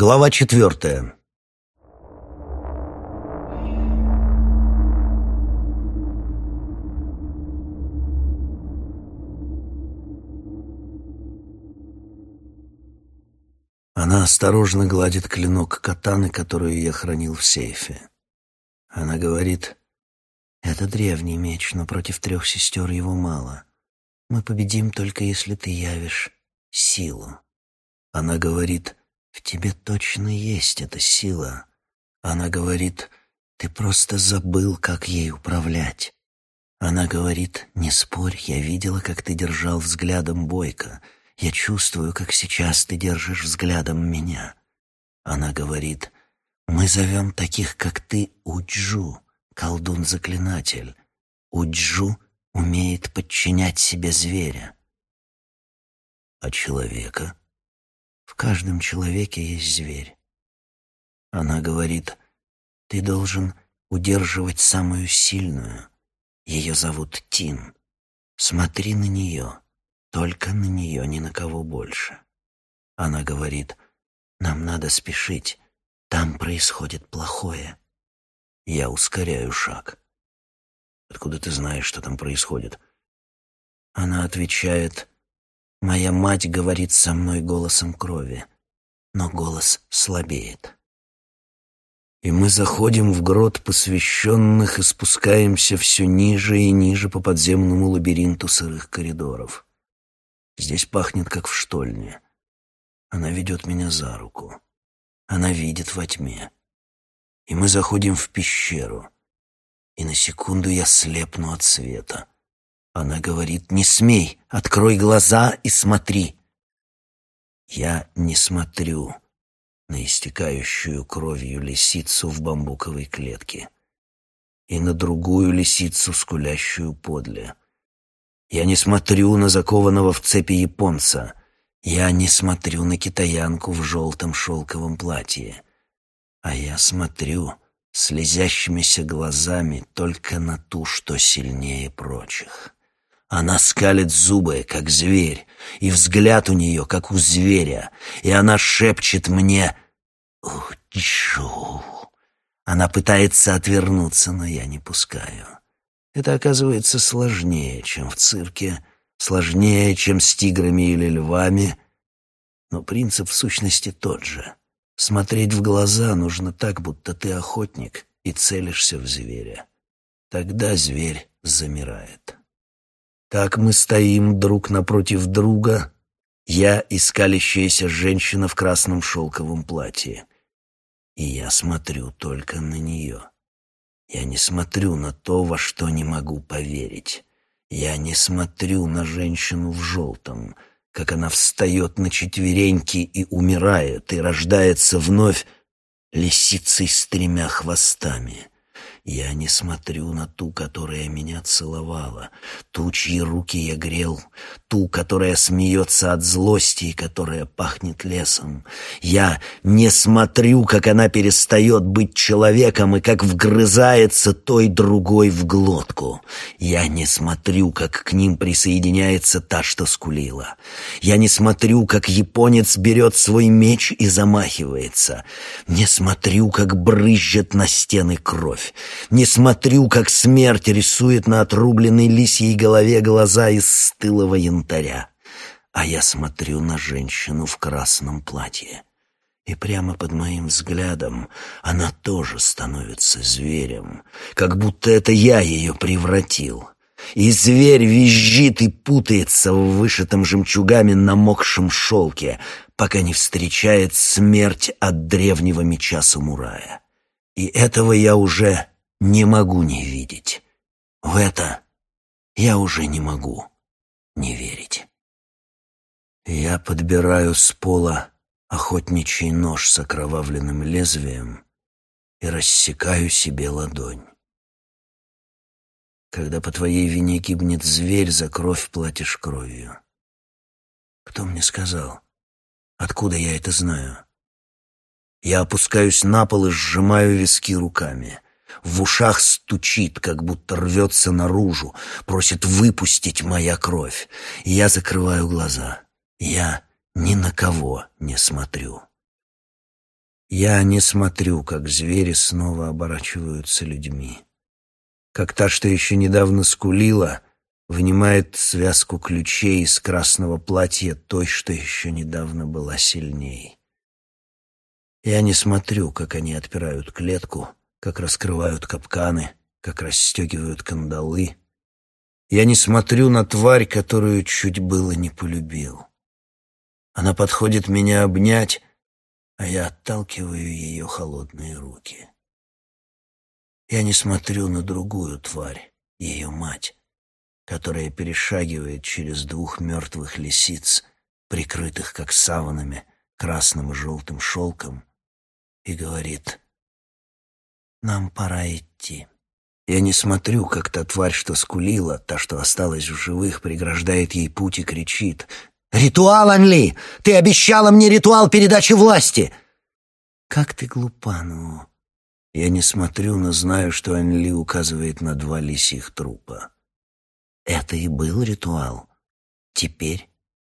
Глава четвертая. Она осторожно гладит клинок катаны, которую я хранил в сейфе. Она говорит, «Это древний меч, но против трех сестер его мало. Мы победим только если ты явишь силу». Она говорит, в тебе точно есть эта сила. Она говорит, ты просто забыл, как ей управлять. Она говорит, не спорь, я видела, как ты держал взглядом Бойко. Я чувствую, как сейчас ты держишь взглядом меня. Она говорит, мы зовем таких, как ты, Уджу, колдун-заклинатель. Уджу умеет подчинять себе зверя. А человека — в каждом человеке есть зверь. Она говорит, ты должен удерживать самую сильную. Ее зовут Тин. Смотри на нее, только на нее, ни на кого больше. Она говорит, нам надо спешить, там происходит плохое. Я ускоряю шаг. Откуда ты знаешь, что там происходит? Она отвечает, Моя мать говорит со мной голосом крови, но голос слабеет. И мы заходим в грот посвященных и спускаемся все ниже и ниже по подземному лабиринту сырых коридоров. Здесь пахнет, как в штольне. Она ведет меня за руку. Она видит во тьме. И мы заходим в пещеру. И на секунду я слепну от света. Она говорит, не смей, открой глаза и смотри. Я не смотрю на истекающую кровью лисицу в бамбуковой клетке и на другую лисицу, скулящую подле. Я не смотрю на закованного в цепи японца. Я не смотрю на китаянку в желтом шелковом платье. А я смотрю слезящимися глазами только на ту, что сильнее прочих. Она скалит зубы, как зверь, и взгляд у нее, как у зверя, и она шепчет мне «Учу». Она пытается отвернуться, но я не пускаю. Это оказывается сложнее, чем в цирке, сложнее, чем с тиграми или львами, но принцип в сущности тот же. Смотреть в глаза нужно так, будто ты охотник и целишься в зверя. Тогда зверь замирает. Так мы стоим друг напротив друга, я и женщина в красном шелковом платье. И я смотрю только на нее. Я не смотрю на то, во что не могу поверить. Я не смотрю на женщину в желтом, как она встает на четвереньки и умирает, и рождается вновь лисицей с тремя хвостами. Я не смотрю на ту, которая меня целовала, ту, чьи руки я грел, ту, которая смеется от злости и которая пахнет лесом. Я не смотрю, как она перестает быть человеком и как вгрызается той другой в глотку. Я не смотрю, как к ним присоединяется та, что скулила. Я не смотрю, как японец берет свой меч и замахивается. Не смотрю, как брызжет на стены кровь. Не смотрю, как смерть рисует на отрубленной лисьей голове глаза из стылого янтаря. А я смотрю на женщину в красном платье. И прямо под моим взглядом она тоже становится зверем, как будто это я ее превратил. И зверь визжит и путается в вышитом жемчугами намокшем шелке, пока не встречает смерть от древнего меча самурая. И этого я уже не могу не видеть. В это я уже не могу не верить. Я подбираю с пола охотничий нож с окровавленным лезвием и рассекаю себе ладонь. Когда по твоей вине гибнет зверь, за кровь платишь кровью. Кто мне сказал? Откуда я это знаю? Я опускаюсь на пол и сжимаю виски руками. В ушах стучит, как будто рвется наружу, просит выпустить моя кровь. Я закрываю глаза. Я ни на кого не смотрю. Я не смотрю, как звери снова оборачиваются людьми. Как та, что еще недавно скулила, вынимает связку ключей из красного платья той, что еще недавно была сильней. Я не смотрю, как они отпирают клетку, как раскрывают капканы, как расстегивают кандалы. Я не смотрю на тварь, которую чуть было не полюбил. Она подходит меня обнять, а я отталкиваю ее холодные руки. Я не смотрю на другую тварь, ее мать, которая перешагивает через двух мертвых лисиц, прикрытых как саванами красным и желтым шелком, и говорит «Нам пора идти». Я не смотрю, как та тварь, что скулила, та, что осталась в живых, преграждает ей путь и кричит «Ритуал, Анли! Ты обещала мне ритуал передачи власти!» «Как ты глупа, ну!» Я не смотрю, но знаю, что Анли указывает на два лисьих трупа. Это и был ритуал. Теперь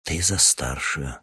ты за старшую.